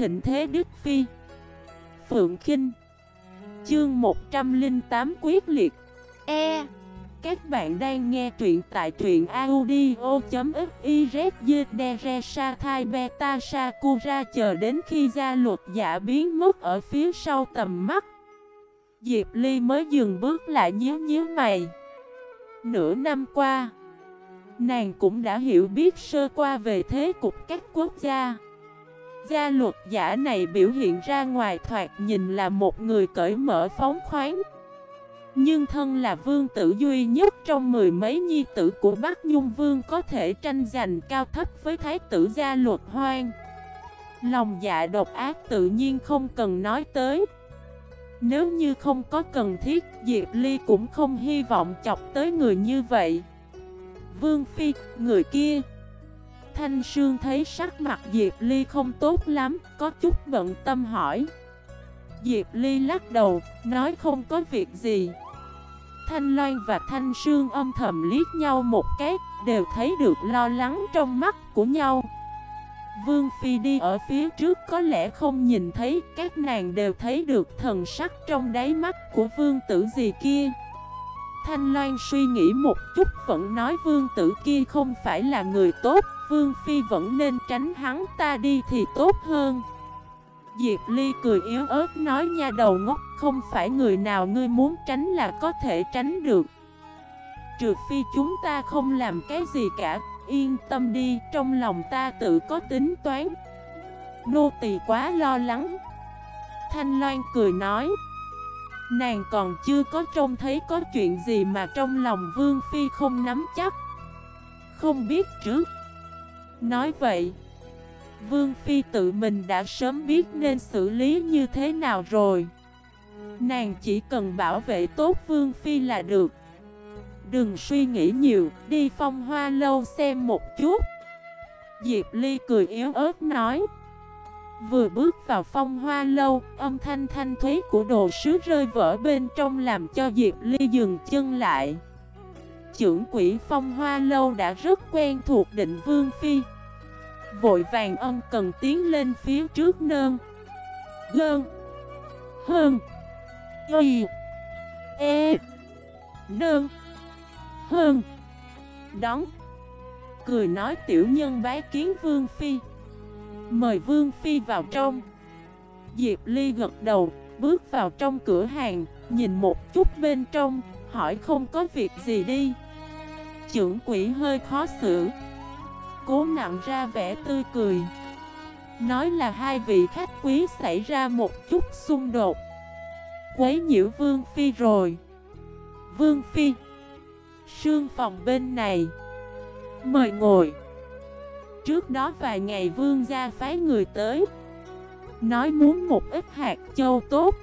thịnh thế Đức Phi. Phượng Kinh. Chương 108 quyết liệt. E. Các bạn đang nghe truyện tại truyện audio.xyz Sa Thai Beta Sakura chờ đến khi gia luật giả biến mất ở phía sau tầm mắt Diệp Ly mới dừng bước lại nhíu nhíu mày. Nửa năm qua Nàng cũng đã hiểu biết sơ qua về thế cục các quốc gia Gia luật giả này biểu hiện ra ngoài thoạt nhìn là một người cởi mở phóng khoáng. Nhưng thân là vương tử duy nhất trong mười mấy nhi tử của Bắc Nhung Vương có thể tranh giành cao thấp với thái tử gia luật hoang. Lòng dạ độc ác tự nhiên không cần nói tới. Nếu như không có cần thiết, Diệp Ly cũng không hy vọng chọc tới người như vậy. Vương Phi, người kia Thanh Sương thấy sắc mặt Diệp Ly không tốt lắm, có chút bận tâm hỏi. Diệp Ly lắc đầu, nói không có việc gì. Thanh Loan và Thanh Sương âm thầm liếc nhau một cái, đều thấy được lo lắng trong mắt của nhau. Vương Phi đi ở phía trước có lẽ không nhìn thấy, các nàng đều thấy được thần sắc trong đáy mắt của vương tử gì kia. Thanh Loan suy nghĩ một chút vẫn nói vương tử kia không phải là người tốt. Vương Phi vẫn nên tránh hắn ta đi thì tốt hơn. Diệp Ly cười yếu ớt nói nha đầu ngốc, Không phải người nào ngươi muốn tránh là có thể tránh được. Trừ phi chúng ta không làm cái gì cả, Yên tâm đi, Trong lòng ta tự có tính toán. Nô tỳ quá lo lắng. Thanh Loan cười nói, Nàng còn chưa có trông thấy có chuyện gì mà trong lòng Vương Phi không nắm chắc. Không biết trước Nói vậy Vương Phi tự mình đã sớm biết nên xử lý như thế nào rồi. Nàng chỉ cần bảo vệ tốt Vương Phi là được. Đừng suy nghĩ nhiều, đi phong hoa lâu xem một chút. Diệp Ly cười yếu ớt nói. Vừa bước vào phong hoa lâu, âm thanh thanh thúy của đồ sứ rơi vỡ bên trong làm cho Diệp Ly dừng chân lại. Trưởng quỷ phong hoa lâu đã rất quen thuộc định vương phi. Vội vàng ân cần tiến lên phía trước nơn. Gơn. Hơn. Y. E. Nơn. Hơn. Đón. Cười nói tiểu nhân bái kiến vương phi. Mời Vương Phi vào trong Diệp Ly gật đầu, Bước vào trong cửa hàng, Nhìn một chút bên trong, Hỏi không có việc gì đi Trưởng quỷ hơi khó xử. Cố nặng ra vẻ tươi cười. Nói là hai vị khách quý xảy ra một chút xung đột. Quấy nhiễu Vương Phi rồi. Vương Phi, Sương phòng bên này. Mời ngồi. Trước đó vài ngày vương gia phái người tới. Nói muốn một ít hạt châu tốt.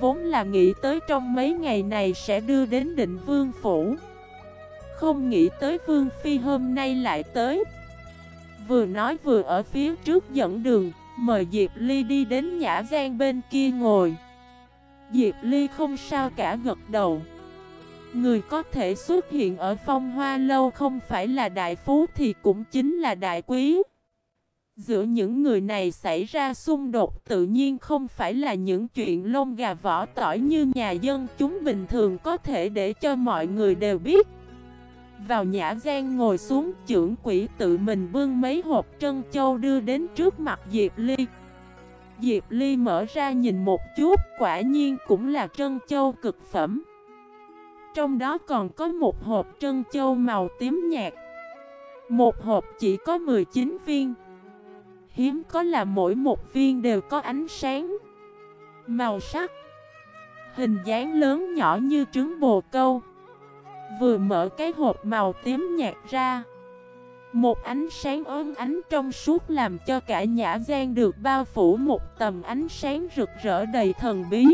Vốn là nghĩ tới trong mấy ngày này sẽ đưa đến định vương phủ. Không nghĩ tới vương phi hôm nay lại tới Vừa nói vừa ở phía trước dẫn đường, Mời Diệp Ly đi đến nhã gian bên kia ngồi Diệp Ly không sao cả gật đầu Người có thể xuất hiện ở phong hoa lâu không phải là đại phú thì cũng chính là đại quý. Giữa những người này xảy ra xung đột tự nhiên không phải là những chuyện lông gà vỏ tỏi như nhà dân chúng bình thường có thể để cho mọi người đều biết. Vào nhã gian ngồi xuống, trưởng quỷ tự mình bưng mấy hộp trân châu đưa đến trước mặt Diệp Ly. Diệp Ly mở ra nhìn một chút, quả nhiên cũng là trân châu cực phẩm. Trong đó còn có một hộp trân châu màu tím nhạt Một hộp chỉ có 19 viên Hiếm có là mỗi một viên đều có ánh sáng, Màu sắc, Hình dáng lớn nhỏ như trứng bồ câu Vừa mở cái hộp màu tím nhạt ra. Một ánh sáng ớn ánh trong suốt làm cho cả nhã gian được bao phủ một tầm ánh sáng rực rỡ đầy thần bí.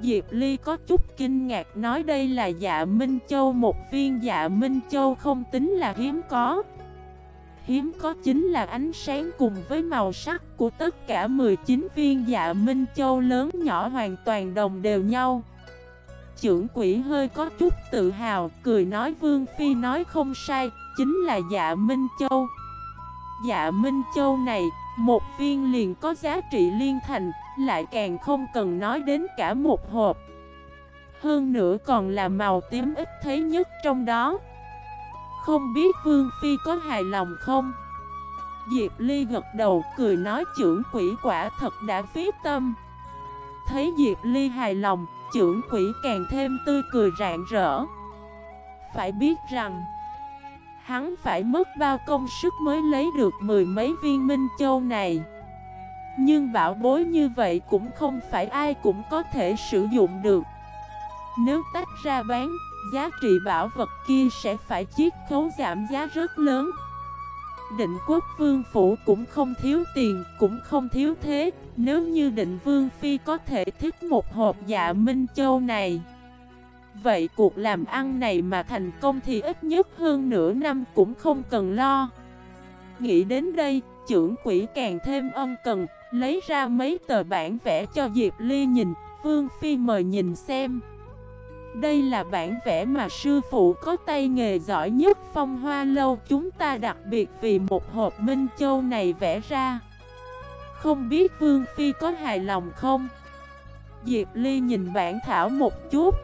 Diệp Ly có chút kinh ngạc nói đây là dạ Minh Châu, Một viên dạ Minh Châu không tính là hiếm có. Hiếm có chính là ánh sáng cùng với màu sắc của tất cả 19 viên dạ Minh Châu lớn nhỏ hoàn toàn đồng đều nhau. Trưởng quỷ hơi có chút tự hào, cười nói Vương Phi nói không sai, chính là dạ Minh Châu Dạ Minh Châu này Một viên liền có giá trị liên thành, lại càng không cần nói đến cả một hộp. Hơn nữa còn là màu tím ít thấy nhất trong đó. Không biết Vương Phi có hài lòng không? Diệp Ly gật đầu cười nói trưởng quỷ quả thật đã phí tâm. Thấy Diệp Ly hài lòng, trưởng quỷ càng thêm tươi cười rạng rỡ. Phải biết rằng, hắn phải mất bao công sức mới lấy được mười mấy viên minh châu này. Nhưng bảo bối như vậy cũng không phải ai cũng có thể sử dụng được. Nếu tách ra bán, giá trị bảo vật kia sẽ phải chiết khấu giảm giá rất lớn. Định quốc vương phủ cũng không thiếu tiền, cũng không thiếu thế. Nếu như định vương phi có thể thích một hộp dạ Minh Châu này Vậy cuộc làm ăn này mà thành công thì ít nhất hơn nửa năm cũng không cần lo. Nghĩ đến đây, trưởng quỷ càng thêm ân cần Lấy ra mấy tờ bản vẽ cho Diệp Ly nhìn. Vương Phi mời nhìn xem đây là bản vẽ mà sư phụ có tay nghề giỏi nhất phong hoa lâu chúng ta đặc biệt vì một hộp Minh Châu này vẽ ra. Không biết Vương Phi có hài lòng không? Diệp Ly nhìn bản thảo một chút.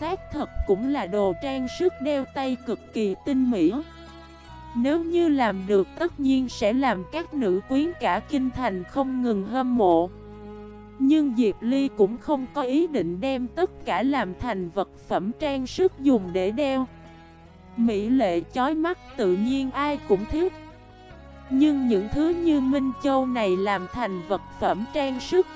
Xác thật cũng là đồ trang sức đeo tay cực kỳ tinh mỹ. Nếu như làm được tất nhiên sẽ làm các nữ quyến cả kinh thành không ngừng hâm mộ. Nhưng Diệp Ly cũng không có ý định đem tất cả làm thành vật phẩm trang sức dùng để đeo. Mỹ lệ chói mắt, tự nhiên ai cũng thích. Nhưng những thứ như Minh Châu này làm thành vật phẩm trang sức,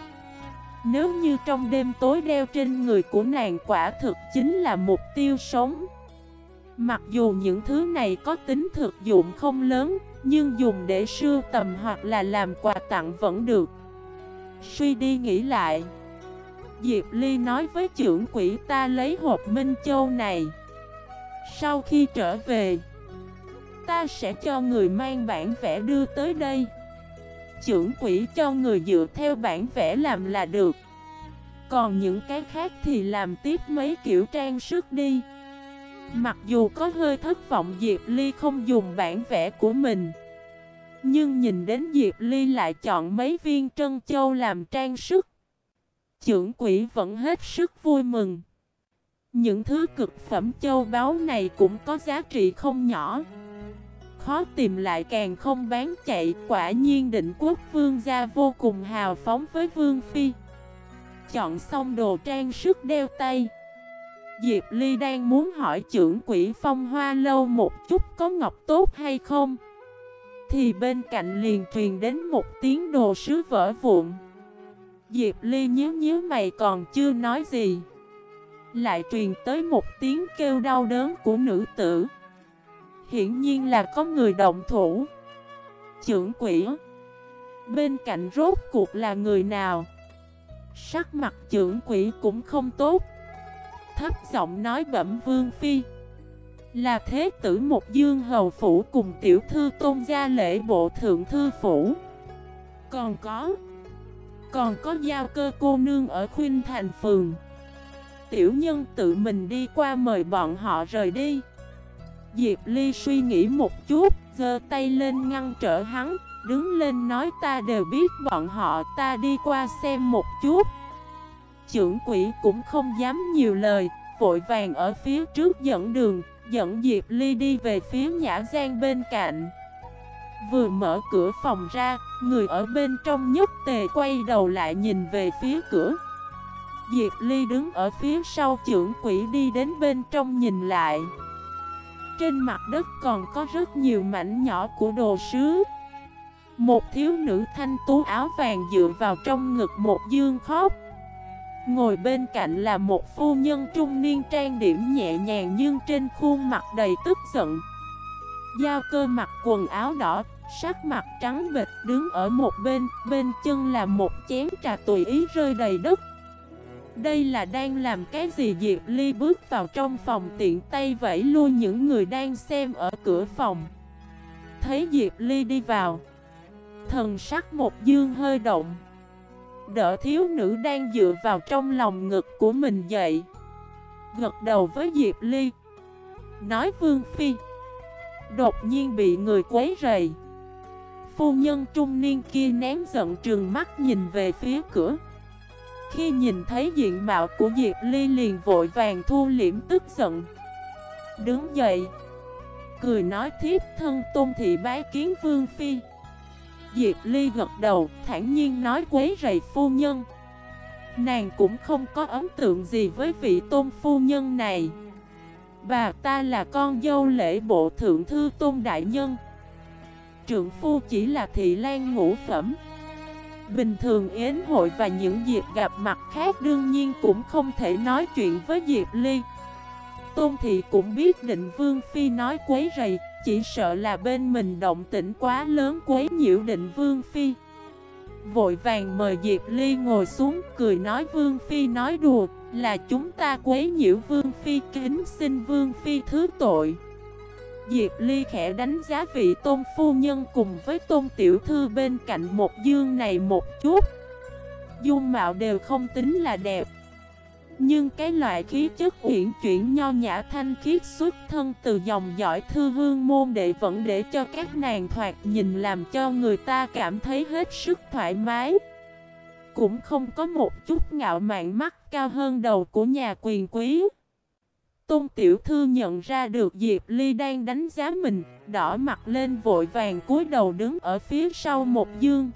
Nếu như trong đêm tối đeo trên người của nàng quả thực chính là mục tiêu sống. Mặc dù những thứ này có tính thực dụng không lớn, Nhưng dùng để sưu tầm hoặc là làm quà tặng vẫn được. Suy đi nghĩ lại. Diệp Ly nói với trưởng quỷ ta lấy hộp Minh Châu này. Sau khi trở về, Ta sẽ cho người mang bản vẽ đưa tới đây. Trưởng quỷ cho người dựa theo bản vẽ làm là được. Còn những cái khác thì làm tiếp mấy kiểu trang sức đi. Mặc dù có hơi thất vọng, Diệp Ly không dùng bản vẽ của mình nhưng nhìn đến Diệp Ly lại chọn mấy viên trân châu làm trang sức. Trưởng quỷ vẫn hết sức vui mừng. Những thứ cực phẩm châu báu này cũng có giá trị không nhỏ. Khó tìm lại càng không bán chạy, Quả nhiên định quốc vương gia vô cùng hào phóng với vương phi Chọn xong đồ trang sức đeo tay Diệp Ly đang muốn hỏi trưởng quỷ phong hoa lâu một chút có ngọc tốt hay không thì bên cạnh liền truyền đến một tiếng đồ sứ vỡ vụn. Diệp Ly nhíu nhíu mày còn chưa nói gì. Lại truyền tới một tiếng kêu đau đớn của nữ tử. Hiển nhiên là có người động thủ. Trưởng quỷ, Bên cạnh rốt cuộc là người nào? Sắc mặt trưởng quỷ cũng không tốt. Thấp giọng nói bẩm vương phi là thế tử một dương hầu phủ cùng tiểu thư tôn gia lễ bộ thượng thư phủ. Còn có Còn có giao cơ cô nương ở khuyên thành phường. Tiểu nhân tự mình đi qua mời bọn họ rời đi. Diệp Ly suy nghĩ một chút, giơ tay lên ngăn trở hắn, Đứng lên nói ta đều biết bọn họ, ta đi qua xem một chút. Trưởng quỷ cũng không dám nhiều lời, Vội vàng ở phía trước dẫn đường dẫn Diệp Ly đi về phía Nhã Giang bên cạnh. Vừa mở cửa phòng ra, người ở bên trong nhất tề quay đầu lại nhìn về phía cửa. Diệp Ly đứng ở phía sau trưởng quỷ đi đến bên trong nhìn lại. Trên mặt đất còn có rất nhiều mảnh nhỏ của đồ sứ. Một thiếu nữ thanh tú áo vàng dựa vào trong ngực một dương khóc. Ngồi bên cạnh là một phu nhân trung niên trang điểm nhẹ nhàng nhưng trên khuôn mặt đầy tức giận. Giao cơ mặc quần áo đỏ, sắc mặt trắng bệch đứng ở một bên, bên chân là một chén trà tùy ý rơi đầy đất. Đây là đang làm cái gì? Diệp Ly bước vào trong phòng tiện tay vẫy lui những người đang xem ở cửa phòng. Thấy Diệp Ly đi vào Thần sắc một dương hơi động. Đỡ thiếu nữ đang dựa vào trong lòng ngực của mình dậy. Gật đầu với Diệp Ly. Nói Vương Phi. Đột nhiên bị người quấy rầy. Phu nhân trung niên kia nén giận trừng mắt nhìn về phía cửa. Khi nhìn thấy diện mạo của Diệp Ly liền vội vàng thu liễm tức giận. Đứng dậy. Cười nói thiếp thân tôn thị bái kiến vương phi. Diệp Ly gật đầu, thản nhiên nói quấy rầy phu nhân. Nàng cũng không có ấn tượng gì với vị tôn phu nhân này. Bà ta là con dâu lễ bộ thượng thư tôn đại nhân. Trượng phu chỉ là thị lan ngũ phẩm. Bình thường yến hội và những dịp gặp mặt khác đương nhiên cũng không thể nói chuyện với Diệp Ly. Tôn thị cũng biết định Vương Phi nói quấy rầy chỉ sợ là bên mình động tĩnh quá lớn quấy nhiễu định Vương Phi. Vội vàng mời Diệp Ly ngồi xuống, cười nói, Vương Phi nói đùa, Là chúng ta quấy nhiễu Vương Phi, kính xin Vương Phi thứ tội. Diệp Ly khẽ đánh giá vị tôn phu nhân cùng với tôn tiểu thư bên cạnh một dương này một chút. Dung mạo đều không tính là đẹp nhưng cái loại khí chất uyển chuyển nho nhã thanh khiết xuất thân từ dòng dõi thư hương môn đệ vẫn để cho các nàng thoạt nhìn làm cho người ta cảm thấy hết sức thoải mái. Cũng không có một chút ngạo mạn mắt cao hơn đầu của nhà quyền quý. Tôn Tiểu Thư nhận ra được Diệp Ly đang đánh giá mình, đỏ mặt lên vội vàng cúi đầu đứng ở phía sau một dương.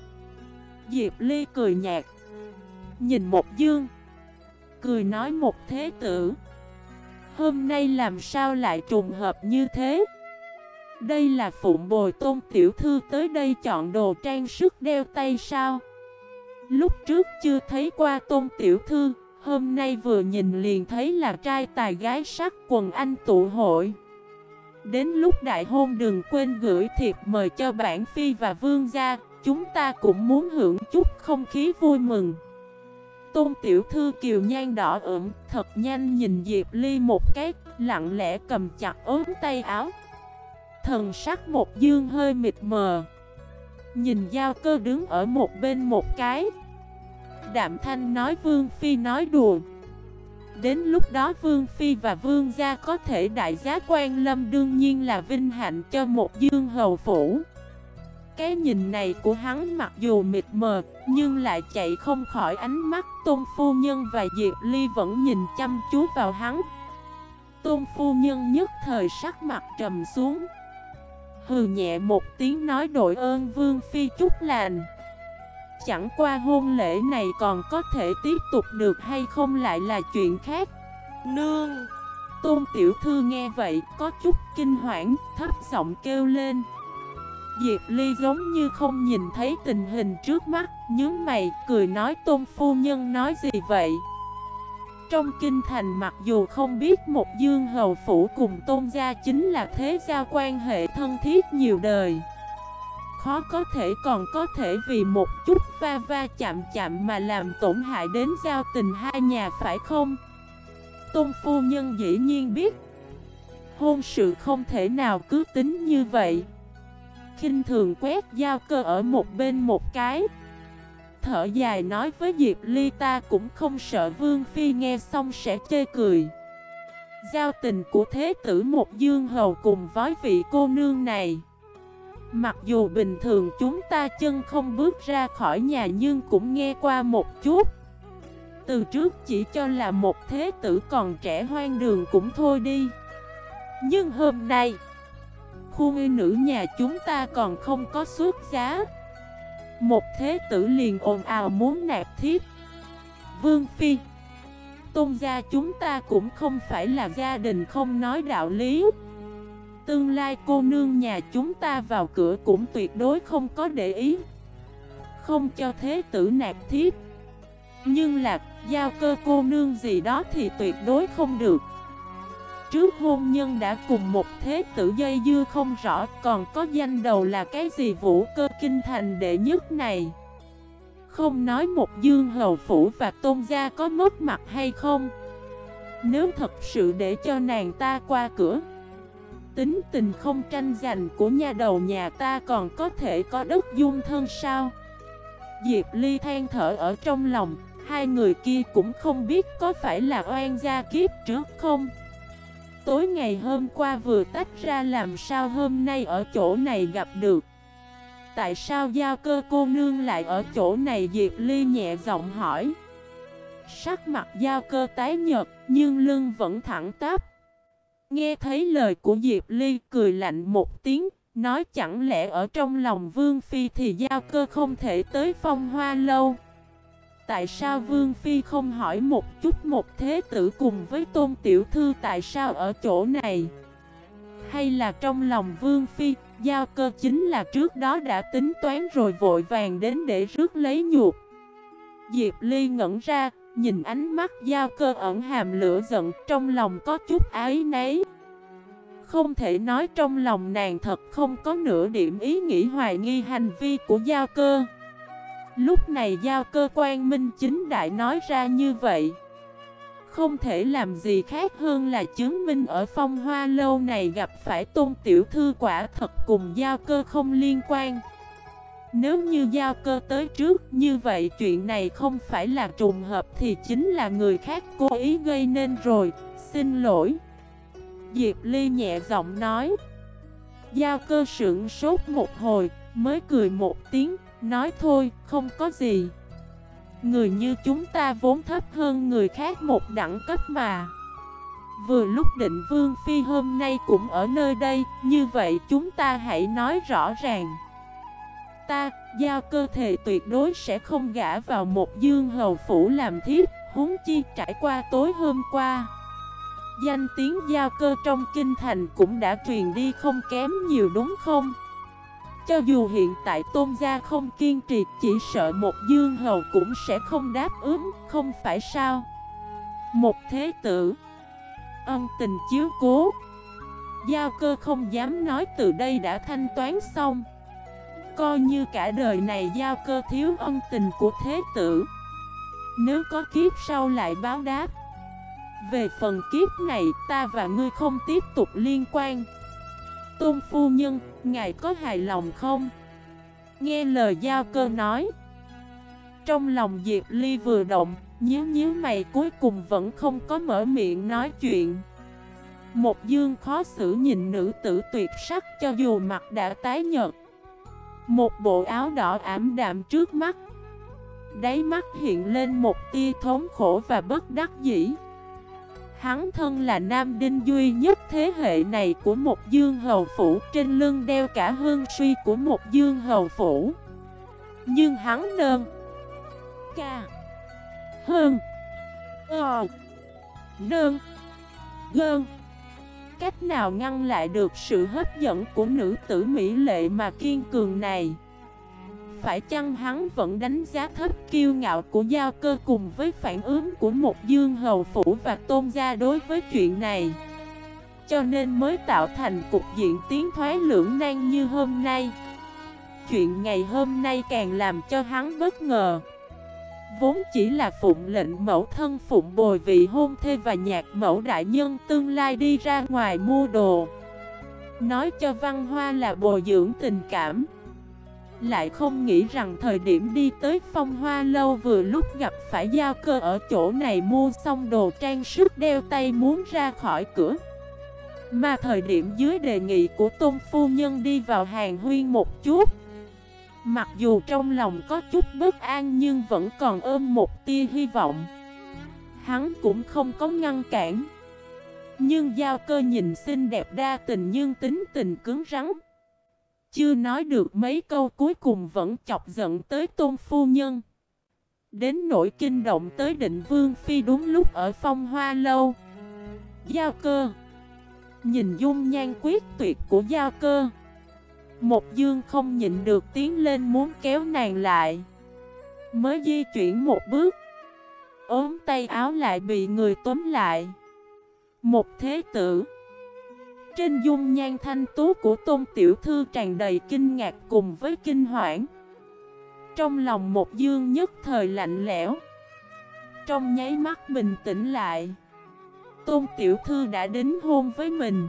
Diệp Ly cười nhạt, nhìn một dương, cười nói một thế tử. Hôm nay làm sao lại trùng hợp như thế? Đây là phụng bồi tôn tiểu thư tới đây chọn đồ trang sức đeo tay sao? Lúc trước chưa thấy qua tôn tiểu thư, Hôm nay vừa nhìn liền thấy là trai tài gái sắc quần anh tụ hội Đến lúc đại hôn đừng quên gửi thiệp mời cho bản phi và vương gia Chúng ta cũng muốn hưởng chút không khí vui mừng Tôn tiểu thư kiều nhan đỏ ửng, Thật nhanh nhìn Diệp Ly một cái, Lặng lẽ cầm chặt ốm tay áo. Thần sắc một dương hơi mịt mờ. Nhìn giao cơ đứng ở một bên một cái. Đạm Thanh nói, Vương Phi nói đùa. Đến lúc đó Vương Phi và Vương Gia có thể đại giá quan lâm đương nhiên là vinh hạnh cho một dương hầu phủ. Cái nhìn này của hắn mặc dù mịt mờ Nhưng lại chạy không khỏi ánh mắt Tôn Phu Nhân và Diệp Ly vẫn nhìn chăm chú vào hắn. Tôn Phu Nhân nhất thời sắc mặt trầm xuống. Hừ nhẹ một tiếng nói đội ơn Vương Phi chút lành. Chẳng qua hôn lễ này còn có thể tiếp tục được hay không lại là chuyện khác. Nương! Tôn tiểu thư nghe vậy có chút kinh hoảng thấp giọng kêu lên Diệp Ly giống như không nhìn thấy tình hình trước mắt, Nhướng mày, cười nói tôn phu nhân nói gì vậy? Trong kinh thành mặc dù không biết một dương hầu phủ cùng tôn gia chính là thế gia quan hệ thân thiết nhiều đời, khó có thể còn có thể vì một chút va va chạm chạm mà làm tổn hại đến giao tình hai nhà, phải không? Tôn phu nhân dĩ nhiên biết. Hôn sự không thể nào cứ tính như vậy khinh thường quét giao cơ ở một bên một cái. Thở dài nói với Diệp Ly, ta cũng không sợ Vương Phi nghe xong sẽ chê cười. Giao tình của thế tử một dương hầu cùng với vị cô nương này. Mặc dù bình thường chúng ta chân không bước ra khỏi nhà nhưng cũng nghe qua một chút. Từ trước chỉ cho là một thế tử còn trẻ hoang đường cũng thôi đi. Nhưng hôm nay Khu nữ nhà chúng ta còn không có xuất giá. Một thế tử liền ồn ào muốn nạp thiếp. Vương Phi, Tôn gia chúng ta cũng không phải là gia đình không nói đạo lý. Tương lai cô nương nhà chúng ta vào cửa cũng tuyệt đối không có để ý. Không cho thế tử nạp thiếp. Nhưng là, giao cơ cô nương gì đó thì tuyệt đối không được. Trước hôn nhân đã cùng một thế tử dây dưa không rõ, Còn có danh đầu là cái gì vũ cơ kinh thành đệ nhất này? Không nói một dương hầu phủ và tôn gia có mất mặt hay không? Nếu thật sự để cho nàng ta qua cửa, Tính tình không tranh giành của nhà đầu nhà ta còn có thể có đất dung thân sao? Diệp Ly than thở ở trong lòng, Hai người kia cũng không biết có phải là oan gia kiếp trước không? Tối ngày hôm qua vừa tách ra làm sao hôm nay ở chỗ này gặp được? Tại sao giao cơ cô nương lại ở chỗ này? Diệp Ly nhẹ giọng hỏi. Sắc mặt giao cơ tái nhật Nhưng lưng vẫn thẳng tắp. Nghe thấy lời của Diệp Ly cười lạnh một tiếng, Nói chẳng lẽ ở trong lòng Vương Phi thì giao cơ không thể tới phong hoa lâu? Tại sao Vương Phi không hỏi một chút một thế tử cùng với tôn tiểu thư tại sao ở chỗ này? Hay là trong lòng Vương Phi, Giao cơ chính là trước đó đã tính toán rồi vội vàng đến để rước lấy nhuột Diệp Ly ngẩn ra, Nhìn ánh mắt giao cơ ẩn hàm lửa giận, Trong lòng có chút ái nấy Không thể nói trong lòng nàng thật không có nửa điểm ý nghĩ hoài nghi hành vi của giao cơ. Lúc này giao cơ quan minh chính đại nói ra như vậy. Không thể làm gì khác hơn là chứng minh ở phong hoa lâu này gặp phải tôn tiểu thư quả thật cùng giao cơ không liên quan. Nếu như giao cơ tới trước như vậy, chuyện này không phải là trùng hợp thì chính là người khác cố ý gây nên rồi. Xin lỗi. Diệp Ly nhẹ giọng nói. Giao cơ sững sốt một hồi, mới cười một tiếng. Nói thôi, không có gì. Người như chúng ta vốn thấp hơn người khác một đẳng cấp mà. Vừa lúc định Vương Phi hôm nay cũng ở nơi đây Như vậy chúng ta hãy nói rõ ràng. Ta, giao cơ thể tuyệt đối sẽ không gã vào một dương hầu phủ làm thiếp huống chi trải qua tối hôm qua. Danh tiếng giao cơ trong kinh thành cũng đã truyền đi không kém nhiều đúng không? Cho dù hiện tại tôn gia không kiên trì, Chỉ sợ một dương hầu cũng sẽ không đáp ứng, Không phải sao? Một thế tử, Ân tình chiếu cố. Giao cơ không dám nói từ đây đã thanh toán xong. Coi như cả đời này giao cơ thiếu ân tình của thế tử. Nếu có kiếp sau lại báo đáp. Về phần kiếp này, ta và ngươi không tiếp tục liên quan. Tôn phu nhân, ngài có hài lòng không? Nghe lời giao cơ nói. Trong lòng Diệp Ly vừa động Nhíu nhíu mày cuối cùng vẫn không có mở miệng nói chuyện. Một dương khó xử nhìn nữ tử tuyệt sắc cho dù mặt đã tái nhợt. Một bộ áo đỏ ảm đạm trước mắt. Đáy mắt hiện lên một tia thống khổ và bất đắc dĩ. Hắn thân là nam đinh duy nhất thế hệ này của một dương hầu phủ. Trên lưng đeo cả hương suy của một dương hầu phủ. Nhưng hắn đơn Ca Hơn Ờ Đơn Gơn. Cách nào ngăn lại được sự hấp dẫn của nữ tử Mỹ lệ mà kiên cường này? Phải chăng hắn vẫn đánh giá thấp kiêu ngạo của giao cơ cùng với phản ứng của một dương hầu phủ và tôn gia đối với chuyện này? Cho nên mới tạo thành cục diện tiến thoái lưỡng nan như hôm nay. Chuyện ngày hôm nay càng làm cho hắn bất ngờ. Vốn chỉ là phụng lệnh mẫu thân phụng bồi vị hôn thê và nhạc mẫu đại nhân tương lai đi ra ngoài mua đồ. Nói cho văn hoa là bồi dưỡng tình cảm lại không nghĩ rằng thời điểm đi tới phong hoa lâu vừa lúc gặp phải giao cơ ở chỗ này mua xong đồ trang sức đeo tay muốn ra khỏi cửa. Mà thời điểm dưới đề nghị của tôn phu nhân đi vào hàng huyên một chút. Mặc dù trong lòng có chút bất an nhưng vẫn còn ôm một tia hy vọng. Hắn cũng không có ngăn cản. Nhưng giao cơ nhìn xinh đẹp đa tình nhưng tính tình cứng rắn chưa nói được mấy câu cuối cùng vẫn chọc giận tới tôn phu nhân. Đến nỗi kinh động tới định vương phi đúng lúc ở phong hoa lâu. Giao cơ. Nhìn dung nhan quyết tuyệt của giao cơ. Một dương không nhịn được tiến lên muốn kéo nàng lại. Mới di chuyển một bước. Ốm tay áo lại bị người tóm lại. Một thế tử trên dung nhan thanh tú của tôn tiểu thư tràn đầy kinh ngạc cùng với kinh hoảng. Trong lòng một dương nhất thời lạnh lẽo. Trong nháy mắt bình tĩnh lại, Tôn tiểu thư đã đính hôn với mình.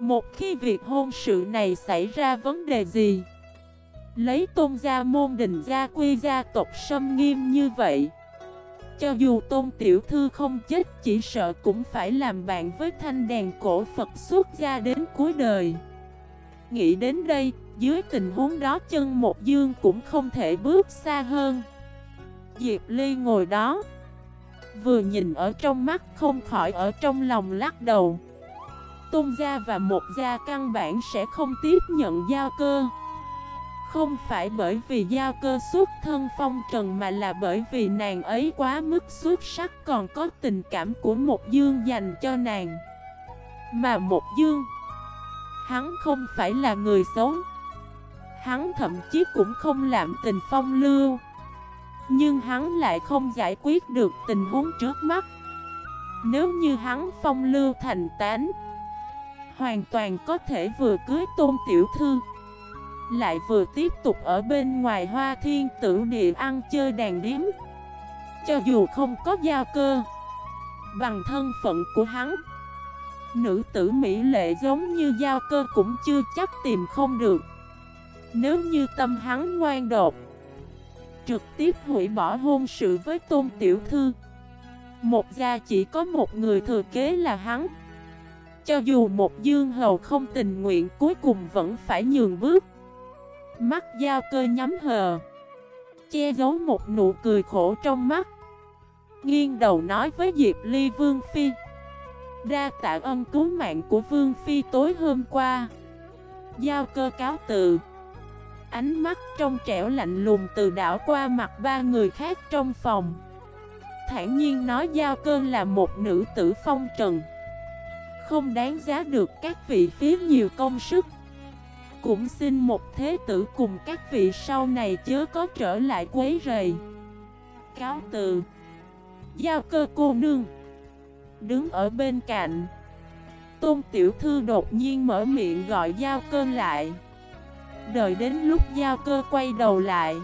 Một khi việc hôn sự này xảy ra vấn đề gì? Lấy tôn gia môn đình gia quy gia tộc xâm nghiêm như vậy cho dù tôn tiểu thư không chết chỉ sợ cũng phải làm bạn với thanh đèn cổ Phật suốt ra đến cuối đời. Nghĩ đến đây, Dưới tình huống đó chân một dương cũng không thể bước xa hơn. Diệp Ly ngồi đó Vừa nhìn ở trong mắt không khỏi ở trong lòng lắc đầu. Tôn gia và một gia căn bản sẽ không tiếp nhận giao cơ. Không phải bởi vì giao cơ xuất thân phong trần mà là bởi vì nàng ấy quá mức xuất sắc còn có tình cảm của một dương dành cho nàng. Mà một dương, Hắn không phải là người xấu. Hắn thậm chí cũng không làm tình phong lưu. Nhưng hắn lại không giải quyết được tình huống trước mắt. Nếu như hắn phong lưu thành tán, Hoàn toàn có thể vừa cưới tôn tiểu thư. Lại vừa tiếp tục ở bên ngoài hoa thiên tử địa ăn chơi đàn điếm. Cho dù không có giao cơ, Bằng thân phận của hắn, Nữ tử Mỹ lệ giống như giao cơ cũng chưa chắc tìm không được. Nếu như tâm hắn ngoan đột Trực tiếp hủy bỏ hôn sự với tôn tiểu thư, Một gia chỉ có một người thừa kế là hắn. Cho dù một dương hầu không tình nguyện, cuối cùng vẫn phải nhường bước. Mắt giao cơ nhắm hờ. Che giấu một nụ cười khổ trong mắt. Nghiêng đầu nói với Diệp Ly Vương Phi. Đa tạ ân cứu mạng của Vương Phi tối hôm qua. Giao cơ cáo từ. Ánh mắt trong trẻo lạnh lùng từ đảo qua mặt ba người khác trong phòng. Thản nhiên nói Giao cơ là một nữ tử phong trần. Không đáng giá được các vị phía nhiều công sức. Cũng xin một thế tử cùng các vị sau này chớ có trở lại quấy rầy. Cáo từ. Giao cơ cô nương. Đứng ở bên cạnh. Tôn Tiểu Thư đột nhiên mở miệng gọi Giao Cơ lại. Đợi đến lúc Giao Cơ quay đầu lại,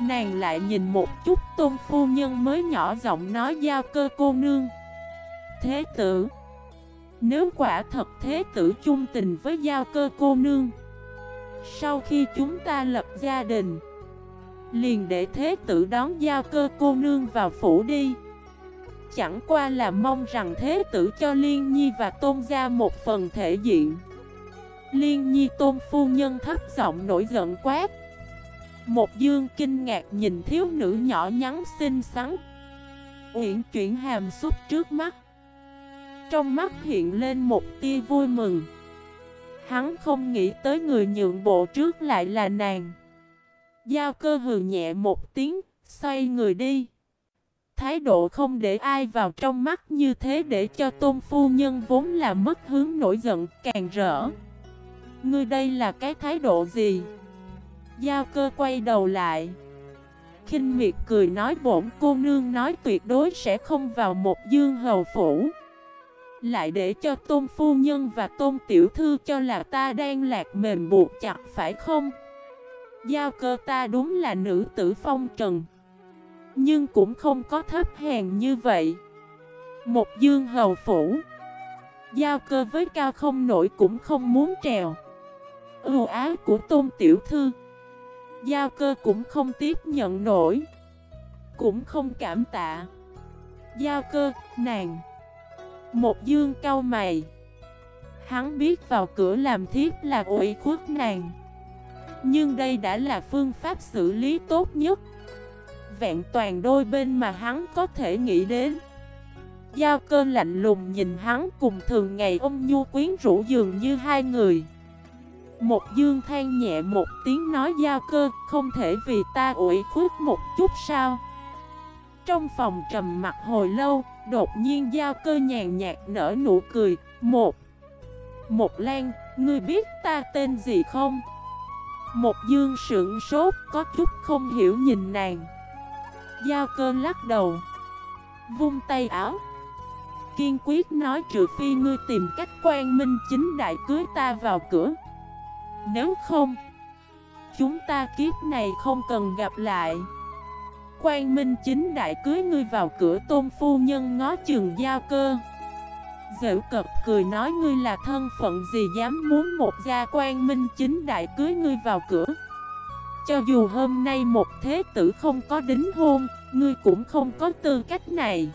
Nàng lại nhìn một chút Tôn Phu Nhân mới nhỏ giọng nói Giao Cơ cô nương. Thế tử. Nếu quả thật thế tử chung tình với Giao Cơ cô nương sau khi chúng ta lập gia đình, Liền để thế tử đón Giao Cơ cô nương vào phủ đi. Chẳng qua là mong rằng thế tử cho Liên Nhi và Tôn gia một phần thể diện. Liên Nhi Tôn phu nhân thấp giọng nổi giận quát. Một dương kinh ngạc nhìn thiếu nữ nhỏ nhắn xinh xắn, Uyển chuyển hàm xúc trước mắt. Trong mắt hiện lên một tia vui mừng. Hắn không nghĩ tới người nhượng bộ trước lại là nàng Giao cơ hừ nhẹ một tiếng, Xoay người đi thái độ không để ai vào trong mắt như thế để cho tôn phu nhân vốn là mất hướng nổi giận càng rỡ. Ngươi đây là cái thái độ gì? Giao cơ quay đầu lại. kinh miệt cười nói bổn cô nương nói tuyệt đối sẽ không vào một dương hầu phủ. Lại để cho tôn phu nhân và tôn tiểu thư cho là ta đang lạc mềm buộc chặt phải không? Giao cơ ta đúng là nữ tử phong trần. Nhưng cũng không có thấp hèn như vậy Một dương hầu phủ Giao cơ với cao không nổi cũng không muốn trèo Ưu ái của tôn tiểu thư Giao cơ cũng không tiếp nhận nổi Cũng không cảm tạ Giao cơ, nàng một dương cao mày. Hắn biết vào cửa làm thiếp là ủy khuất nàng. Nhưng đây đã là phương pháp xử lý tốt nhất. Vẹn toàn đôi bên mà hắn có thể nghĩ đến. Giao cơ lạnh lùng nhìn hắn cùng thường ngày ông nhu quyến rũ dường như hai người. Một dương than nhẹ một tiếng nói giao cơ, Không thể vì ta ủi khuất một chút sao? Trong phòng trầm mặt hồi lâu Đột nhiên giao cơ nhàn nhạt nở nụ cười. Một. Một lan, Ngươi biết ta tên gì không? Một dương sượng sốt, Có chút không hiểu nhìn nàng. Giao cơ lắc đầu, Vung tay áo. Kiên quyết nói trừ phi ngươi tìm cách quan minh chính đại cưới ta vào cửa. Nếu không, Chúng ta kiếp này không cần gặp lại. Quan minh chính đại cưới ngươi vào cửa tôn phu nhân ngó chừng giao cơ. Dễu cập cười nói ngươi là thân phận gì dám muốn một gia quan minh chính đại cưới ngươi vào cửa. Cho dù hôm nay một thế tử không có đính hôn, ngươi cũng không có tư cách này.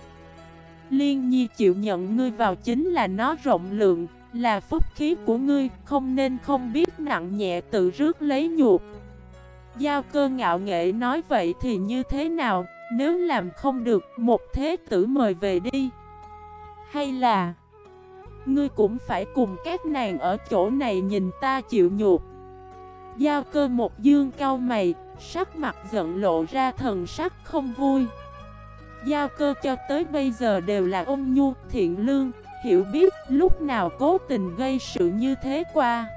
Liên Nhi chịu nhận ngươi vào chính là nó rộng lượng, Là phúc khí của ngươi, không nên không biết nặng nhẹ tự rước lấy nhục. Giao cơ ngạo nghệ nói vậy thì như thế nào, nếu làm không được, một thế tử mời về đi. Hay là Ngươi cũng phải cùng các nàng ở chỗ này nhìn ta chịu nhục. Giao cơ một dương cao mày, sắc mặt giận lộ ra thần sắc không vui. Giao cơ cho tới bây giờ đều là ôn nhu, thiện lương, hiểu biết lúc nào cố tình gây sự như thế qua.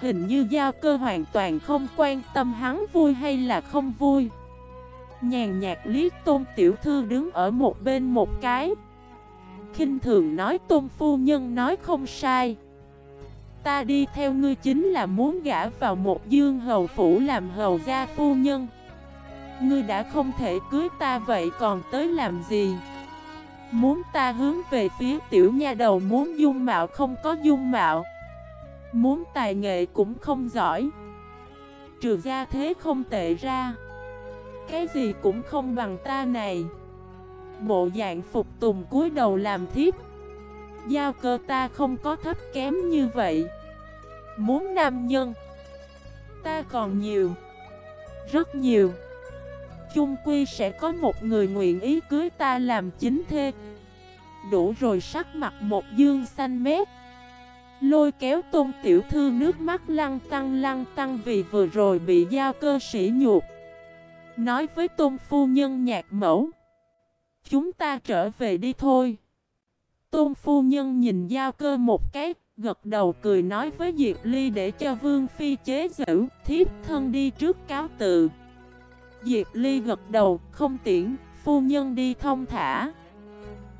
Hình như giao cơ hoàn toàn không quan tâm hắn vui hay là không vui. Nhàn nhạt liếc tôn tiểu thư đứng ở một bên một cái. Khinh thường nói tôn phu nhân nói không sai. Ta đi theo ngươi chính là muốn gả vào một dương hầu phủ làm hầu gia phu nhân. Ngươi đã không thể cưới ta vậy còn tới làm gì? Muốn ta hướng về phía tiểu nha đầu muốn dung mạo không có dung mạo. Muốn tài nghệ cũng không giỏi. Trừ ra thế không tệ ra. Cái gì cũng không bằng ta này. Bộ dạng phục tùng cúi đầu làm thiếp. Giao cơ ta không có thấp kém như vậy. Muốn nam nhân. Ta còn nhiều. Rất nhiều. Chung quy sẽ có một người nguyện ý cưới ta làm chính thê. Đủ rồi sắc mặt một dương xanh mét. Lôi kéo tôn tiểu thư nước mắt lăn tăng lăn tăng vì vừa rồi bị giao cơ sĩ nhục. Nói với tôn phu nhân nhạc mẫu, Chúng ta trở về đi thôi. Tôn phu nhân nhìn giao cơ một cái, Gật đầu cười nói với Diệp Ly để cho Vương Phi chế giễu, Thiếp thân đi trước cáo tự Diệp Ly gật đầu, không tiễn, Phu nhân đi thông thả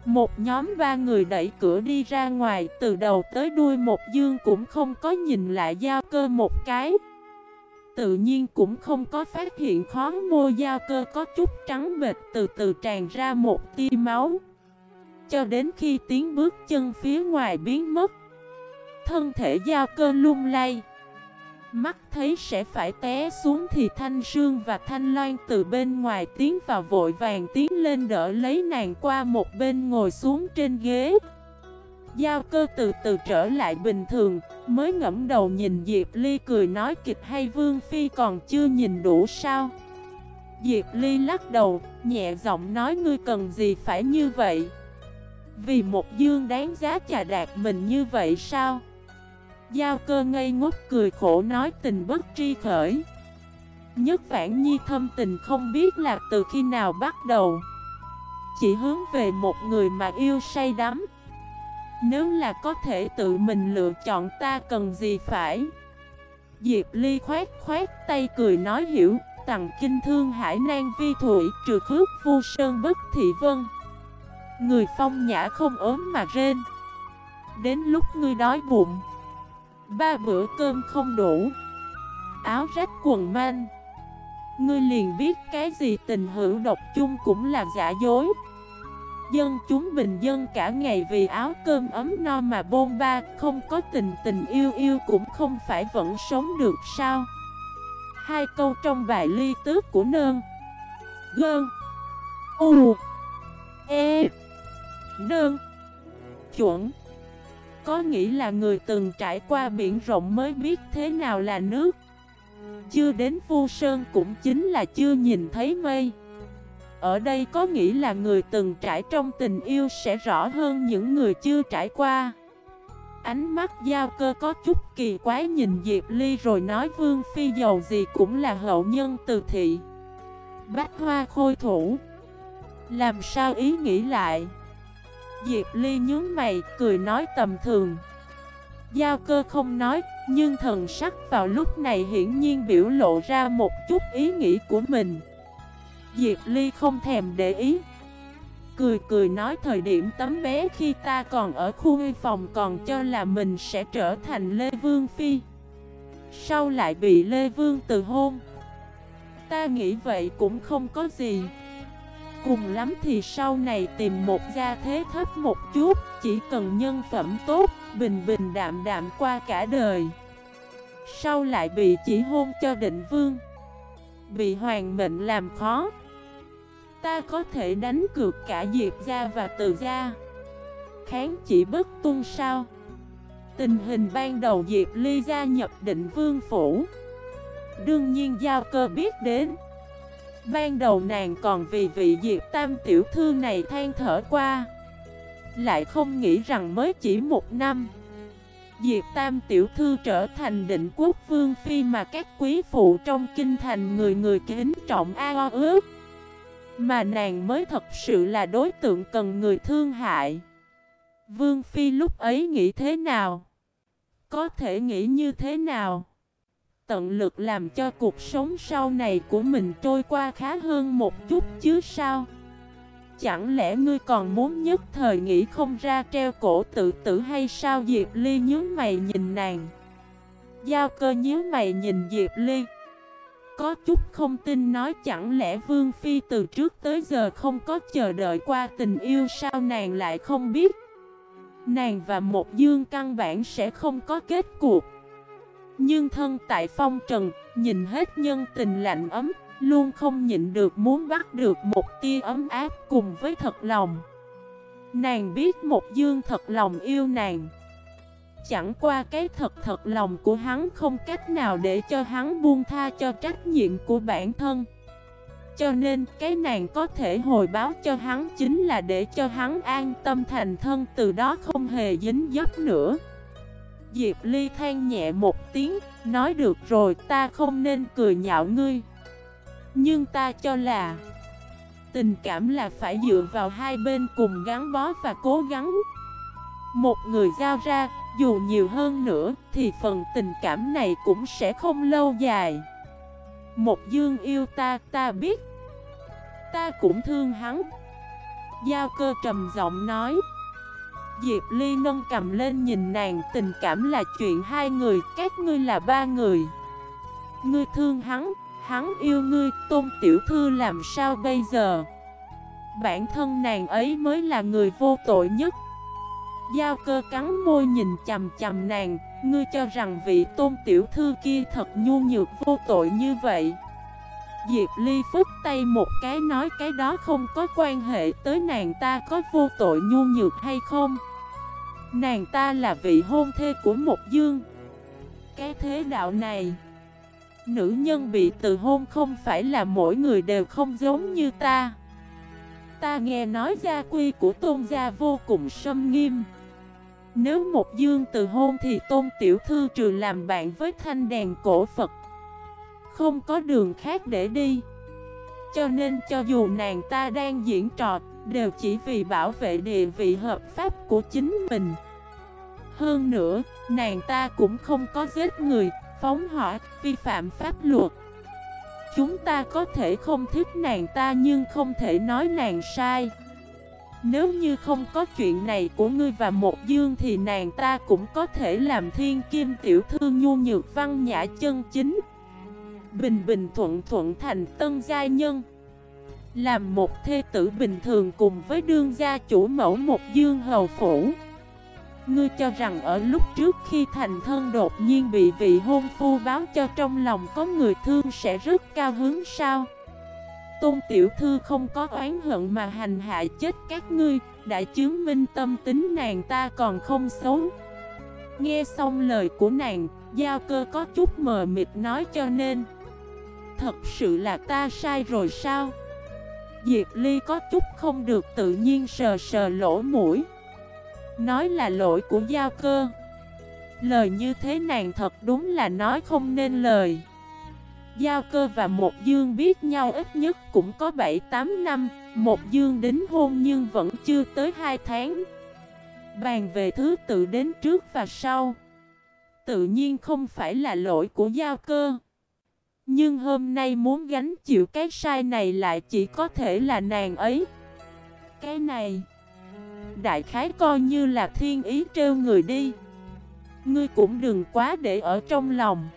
một nhóm ba người đẩy cửa đi ra ngoài, Từ đầu tới đuôi một dương cũng không có nhìn lại giao cơ một cái. Tự nhiên cũng không có phát hiện khó môi giao cơ có chút trắng bệt từ từ tràn ra một tia máu. Cho đến khi tiếng bước chân phía ngoài biến mất, Thân thể giao cơ lung lay. Mắt thấy sẽ phải té xuống thì Thanh Sương và Thanh Loan từ bên ngoài tiến vào vội vàng tiến lên đỡ lấy nàng qua một bên ngồi xuống trên ghế. Giao cơ từ từ trở lại bình thường, mới ngẫm đầu nhìn Diệp Ly cười nói kịch hay Vương Phi còn chưa nhìn đủ sao. Diệp Ly lắc đầu, nhẹ giọng nói ngươi cần gì phải như vậy. Vì một dương đáng giá trà đạt mình như vậy sao? Giao cơ ngây ngốc cười khổ nói tình bất tri khởi. Nhất vãn nhi thâm tình không biết là từ khi nào bắt đầu. Chỉ hướng về một người mà yêu say đắm. Nếu là có thể tự mình lựa chọn ta cần gì phải? Diệp Ly khoát khoát tay cười nói hiểu, Tặng kinh thương hải nan vi thủy, trừ khước vu sơn bất thị vân. Người phong nhã không ốm mà rên. Đến lúc ngươi đói bụng Ba bữa cơm không đủ. Áo rách quần manh Ngươi liền biết cái gì tình hữu độc chung cũng là giả dối. Dân chúng bình dân cả ngày vì áo cơm ấm no mà bôn ba, Không có tình tình yêu yêu cũng không phải vẫn sống được sao? Hai câu trong bài ly tước của nơn. Gơn. U. E. Nơn. Chuẩn có nghĩ là người từng trải qua biển rộng mới biết thế nào là nước? Chưa đến Vu Sơn cũng chính là chưa nhìn thấy mây. Ở đây có nghĩ là người từng trải trong tình yêu sẽ rõ hơn những người chưa trải qua? Ánh mắt giao cơ có chút kỳ quái nhìn Diệp Ly rồi nói Vương Phi giàu gì cũng là hậu nhân từ thị. Bách hoa khôi thủ. Làm sao ý nghĩ lại? Diệp Ly nhướng mày, cười nói tầm thường. Giao cơ không nói, nhưng thần sắc vào lúc này hiển nhiên biểu lộ ra một chút ý nghĩ của mình. Diệp Ly không thèm để ý. Cười cười nói thời điểm tấm bé khi ta còn ở khu huy phòng còn cho là mình sẽ trở thành Lê Vương Phi. Sau lại bị Lê Vương từ hôn. Ta nghĩ vậy cũng không có gì. Cùng lắm thì sau này tìm một gia thế thấp một chút Chỉ cần nhân phẩm tốt, bình bình đạm đạm qua cả đời. Sau lại bị chỉ hôn cho định vương. Bị hoàng mệnh làm khó. Ta có thể đánh cược cả Diệp gia và Từ gia. Kháng chỉ bất tuân sao? Tình hình ban đầu Diệp Ly gia nhập định vương phủ. Đương nhiên Giao cơ biết đến. Ban đầu nàng còn vì vị Diệp Tam tiểu thư này than thở qua Lại không nghĩ rằng mới chỉ một năm, Diệp Tam tiểu thư trở thành định quốc vương phi mà các quý phụ trong kinh thành người người kính trọng ao ước Mà nàng mới thật sự là đối tượng cần người thương hại Vương phi lúc ấy nghĩ thế nào? Có thể nghĩ như thế nào? Tận lực làm cho cuộc sống sau này của mình trôi qua khá hơn một chút chứ sao? Chẳng lẽ ngươi còn muốn nhất thời nghĩ không ra treo cổ tự tử hay sao? Diệp Ly nhớ mày nhìn nàng. Giao cơ nhớ mày nhìn Diệp Ly. Có chút không tin nói chẳng lẽ Vương Phi từ trước tới giờ không có chờ đợi qua tình yêu sao nàng lại không biết? Nàng và một dương căn bản sẽ không có kết cuộc. Nhưng thân tại phong trần, nhìn hết nhân tình lạnh ấm Luôn không nhịn được muốn bắt được một tia ấm áp cùng với thật lòng. Nàng biết một dương thật lòng yêu nàng. Chẳng qua cái thật thật lòng của hắn không cách nào để cho hắn buông tha cho trách nhiệm của bản thân. Cho nên cái nàng có thể hồi báo cho hắn chính là để cho hắn an tâm thành thân từ đó không hề dính dấp nữa. Diệp Ly than nhẹ một tiếng, nói được rồi ta không nên cười nhạo ngươi. Nhưng ta cho là Tình cảm là phải dựa vào hai bên cùng gắn bó và cố gắng. Một người giao ra, dù nhiều hơn nữa Thì phần tình cảm này cũng sẽ không lâu dài. Một dương yêu ta, ta biết. Ta cũng thương hắn. Giao cơ trầm giọng nói. Diệp Ly nâng cầm lên nhìn nàng Tình cảm là chuyện hai người Các ngươi là ba người. Ngươi thương hắn Hắn yêu ngươi, tôn tiểu thư làm sao bây giờ? Bản thân nàng ấy mới là người vô tội nhất. Giao cơ cắn môi nhìn chầm chầm nàng Ngươi cho rằng vị tôn tiểu thư kia thật nhu nhược vô tội như vậy. Diệp Ly phức tay một cái nói cái đó không có quan hệ tới nàng ta có vô tội nhu nhược hay không? Nàng ta là vị hôn thê của một dương. Cái thế đạo này, Nữ nhân bị từ hôn không phải là mỗi người đều không giống như ta. Ta nghe nói gia quy của tôn gia vô cùng sâm nghiêm. Nếu một dương từ hôn thì tôn tiểu thư trừ làm bạn với thanh đèn cổ Phật, Không có đường khác để đi. Cho nên cho dù nàng ta đang diễn trò Đều chỉ vì bảo vệ địa vị hợp pháp của chính mình Hơn nữa, nàng ta cũng không có giết người phóng hỏa, vi phạm pháp luật. Chúng ta có thể không thích nàng ta nhưng không thể nói nàng sai. Nếu như không có chuyện này của ngươi và một dương thì nàng ta cũng có thể làm thiên kim tiểu thư nhu nhược văn nhã chân chính. Bình bình thuận thuận thành tân giai nhân. Làm một thê tử bình thường cùng với đương gia chủ mẫu một dương hầu phủ. Ngươi cho rằng ở lúc trước khi thành thân đột nhiên bị vị hôn phu báo cho trong lòng có người thương sẽ rất cao hứng sao? Tôn tiểu thư không có oán hận mà hành hạ chết các ngươi, đã chứng minh tâm tính nàng ta còn không xấu. Nghe xong lời của nàng, giao cơ có chút mờ mịt nói cho nên Thật sự là ta sai rồi sao? Diệp Ly có chút không được tự nhiên sờ sờ lỗ mũi. Nói là lỗi của giao cơ. Lời như thế nàng thật đúng là nói không nên lời. Giao cơ và một dương biết nhau ít nhất cũng có 7-8 năm. Một dương đính hôn nhưng vẫn chưa tới 2 tháng. Bàn về thứ tự đến trước và sau. Tự nhiên không phải là lỗi của giao cơ. Nhưng hôm nay muốn gánh chịu cái sai này lại chỉ có thể là nàng ấy. Cái này, đại khái coi như là thiên ý trêu người đi. Ngươi cũng đừng quá để ở trong lòng.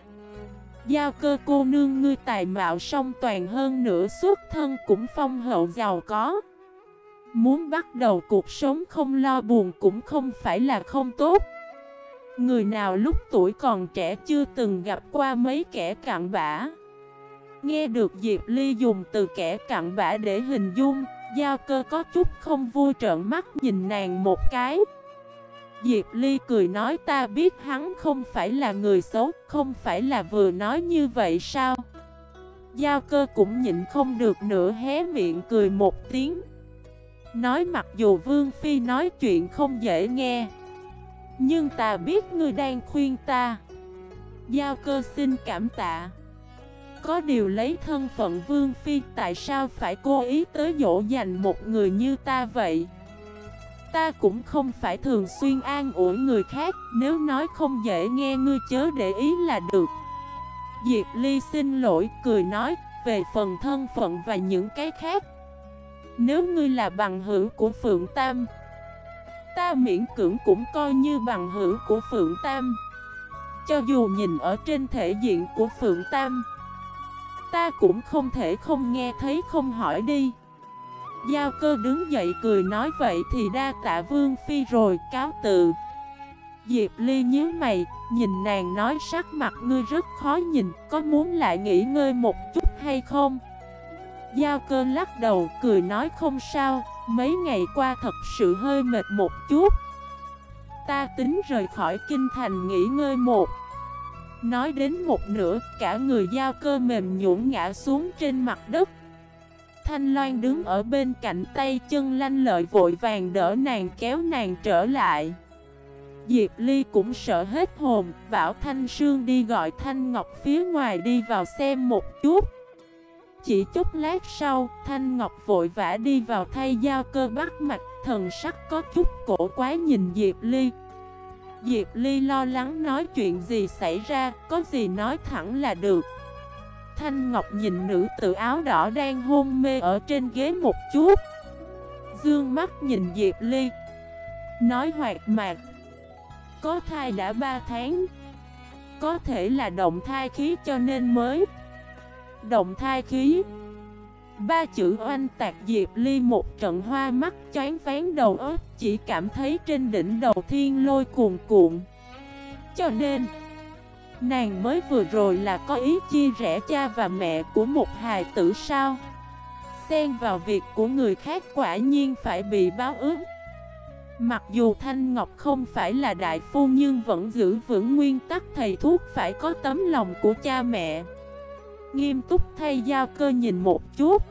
Giao cơ cô nương ngươi tài mạo song toàn hơn nữa xuất thân cũng phong hậu giàu có. Muốn bắt đầu cuộc sống không lo buồn cũng không phải là không tốt. Người nào lúc tuổi còn trẻ chưa từng gặp qua mấy kẻ cặn bã. Nghe được Diệp Ly dùng từ kẻ cặn bã để hình dung Giao cơ có chút không vui trợn mắt nhìn nàng một cái Diệp Ly cười nói ta biết hắn không phải là người xấu, không phải là vừa nói như vậy sao? Giao cơ cũng nhịn không được nữa hé miệng cười một tiếng. Nói mặc dù Vương Phi nói chuyện không dễ nghe Nhưng ta biết ngươi đang khuyên ta Giao cơ xin cảm tạ có điều lấy thân phận Vương Phi, Tại sao phải cố ý tới dỗ dành một người như ta vậy? Ta cũng không phải thường xuyên an ủi người khác, Nếu nói không dễ nghe ngươi chớ để ý là được. Diệp Ly xin lỗi, cười nói, Về phần thân phận và những cái khác. Nếu ngươi là bằng hữu của Phượng Tam, Ta miễn cưỡng cũng coi như bằng hữu của Phượng Tam. Cho dù nhìn ở trên thể diện của Phượng Tam Ta cũng không thể không nghe thấy không hỏi đi Giao cơ đứng dậy cười nói vậy thì đa tạ Vương Phi rồi cáo từ Diệp Ly nhớ mày, nhìn nàng nói sắc mặt ngươi rất khó nhìn, có muốn lại nghỉ ngơi một chút hay không? Giao cơ lắc đầu, cười nói không sao, mấy ngày qua thật sự hơi mệt một chút. Ta tính rời khỏi kinh thành nghỉ ngơi một. Nói đến một nửa, cả người giao cơ mềm nhũn ngã xuống trên mặt đất. Thanh Loan đứng ở bên cạnh tay chân lanh lợi vội vàng đỡ nàng kéo nàng trở lại. Diệp Ly cũng sợ hết hồn, bảo Thanh Sương đi gọi Thanh Ngọc phía ngoài đi vào xem một chút. Chỉ chút lát sau, Thanh Ngọc vội vã đi vào thay giao cơ bắt mạch, thần sắc có chút cổ quái nhìn Diệp Ly. Diệp Ly lo lắng nói chuyện gì xảy ra, có gì nói thẳng là được. Thanh Ngọc nhìn nữ tự áo đỏ đang hôn mê ở trên ghế một chút. Dương mắt nhìn Diệp Ly. Nói hoạt mạc. Có thai đã 3 tháng Có thể là động thai khí cho nên mới Động thai khí Ba chữ oanh tạc Diệp Ly một trận hoa mắt chán ván đầu ớt Chỉ cảm thấy trên đỉnh đầu thiên lôi cuồn cuộn. Cho nên, Nàng mới vừa rồi là có ý chia rẽ cha và mẹ của một hài tử sao? Xen vào việc của người khác quả nhiên phải bị báo ứng Mặc dù Thanh Ngọc không phải là đại phu nhưng vẫn giữ vững nguyên tắc thầy thuốc phải có tấm lòng của cha mẹ. Nghiêm túc thay giao cơ nhìn một chút.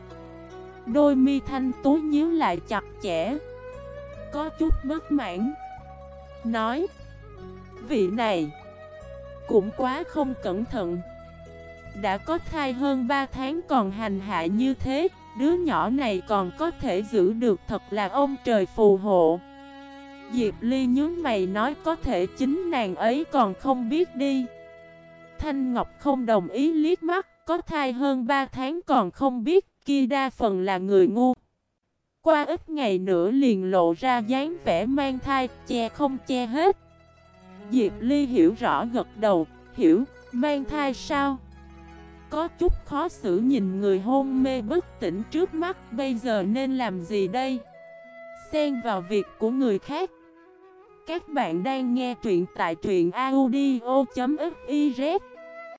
Đôi mi thanh tú nhíu lại chặt chẽ. Có chút bất mãn. Nói, Vị này Cũng quá không cẩn thận. Đã có thai hơn 3 tháng còn hành hạ như thế, Đứa nhỏ này còn có thể giữ được thật là ông trời phù hộ. Diệp Ly nhớ mày nói, có thể chính nàng ấy còn không biết đi. Thanh Ngọc không đồng ý liếc mắt. Có thai hơn 3 tháng còn không biết Kia đa phần là người ngu. Qua ít ngày nữa liền lộ ra dáng vẻ mang thai Che không che hết. Diệp Ly hiểu rõ gật đầu Hiểu, mang thai sao? Có chút khó xử nhìn người hôn mê bất tỉnh trước mắt Bây giờ nên làm gì đây? Xen vào việc của người khác. Các bạn đang nghe truyện tại truyện audio.fif